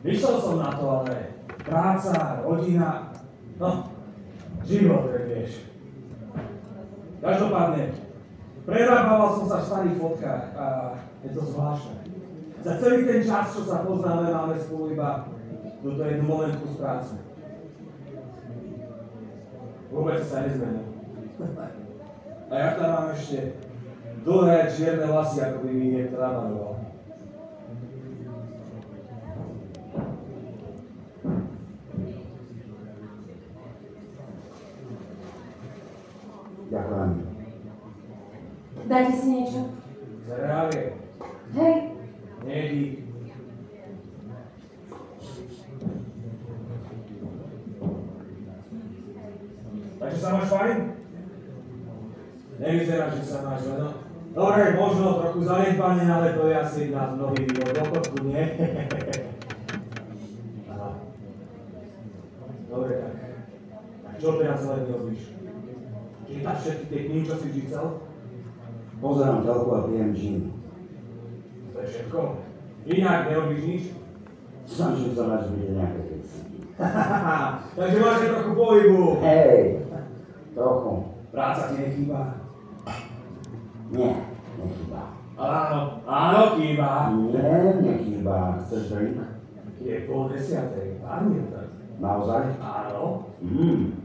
Myslel som na to, ale práca, rodina, no, život, vieš. Každopádne, prerábával som sa v starých fotkách a je to zvláštne. Za celý ten čas, čo sa poznáme, máme spolu iba túto jednu momentku z práce. Vôbec sa nezmenil. A ja tam mám ešte dlhé čierne vlasy, ako by mi niekto namaroval. Ďakujem. Dajte si niečo. Zdravie, Hej, nie dík. Takže sa máš fajn? Nevyzerá, že sa máš len. no. Dobre, možno trochu zanedbané, ale to je asi na nový vývoj do kotku, nie? Dobre, tak. Tak čo teraz celé robíš? Čítaš všetky tie knihy, čo si čítal? Pozerám telku a pijem gin. To je všetko. Inak nerobíš nič? Snažím sa mať vidieť nejaké veci. Takže máš aj trochu pohybu. Hej, trochu. Práca ti nechýba. Nie, nechýba. Áno, áno, chýba. Nie, nechýba. Chceš drink? Je pol desiatej, áno. Naozaj? Áno, Mm,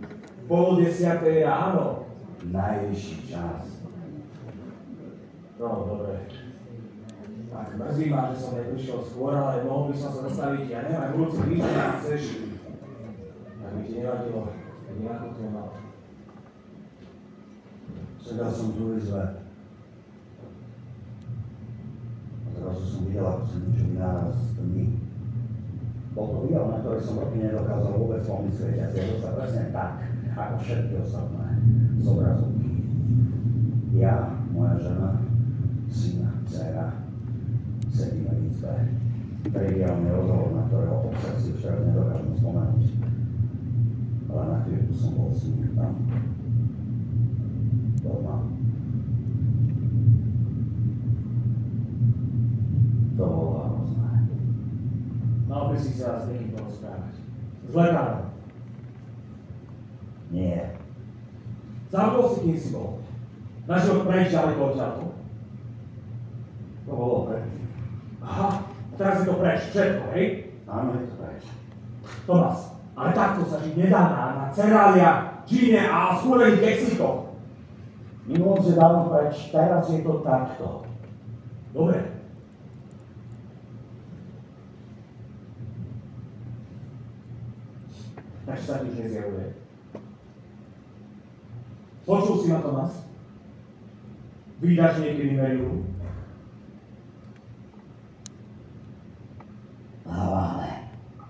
pol desiatej ráno. Najvyšší čas. No, dobre. Tak mrzí ma, že som neprišiel skôr, ale mohol by som sa dostaviť, ja neviem, aj budúci týždeň, ak chceš. Tak by ti nevadilo, keď nejako to mal. Sedel som tu izbe. A zrazu som videl, ako sa niečo vynára z tmy. Bol to video, na ktoré som roky nedokázal vôbec pomyslieť a zjavil sa presne tak, ako všetky ostatné z obrazovky. Ja, moja žena, syna, dcera, sedíme v izbe. Triviálny rozhovor, na ktorého obsah si teraz nedokážem spomenúť. Ale na chvíľku som bol s ním tam. Doma. To bolo hrozné. Mal by si sa s niekým porozprávať. Lekárom. Nie. Si, si. Našiel preč ďaleko odtiaľto. To bolo preč. Aha, a teraz je to preč, všetko, hej? Áno, je to preč. Tomás, ale takto sa žiť nedá na, na cerália, džíne a skúrených keksíkoch. Minulosť je dávno preč, teraz je to takto. Dobre. Takže sa už nezjavuje. Počul si ma, Tomás? Vydáš niekedy mailu? Ah.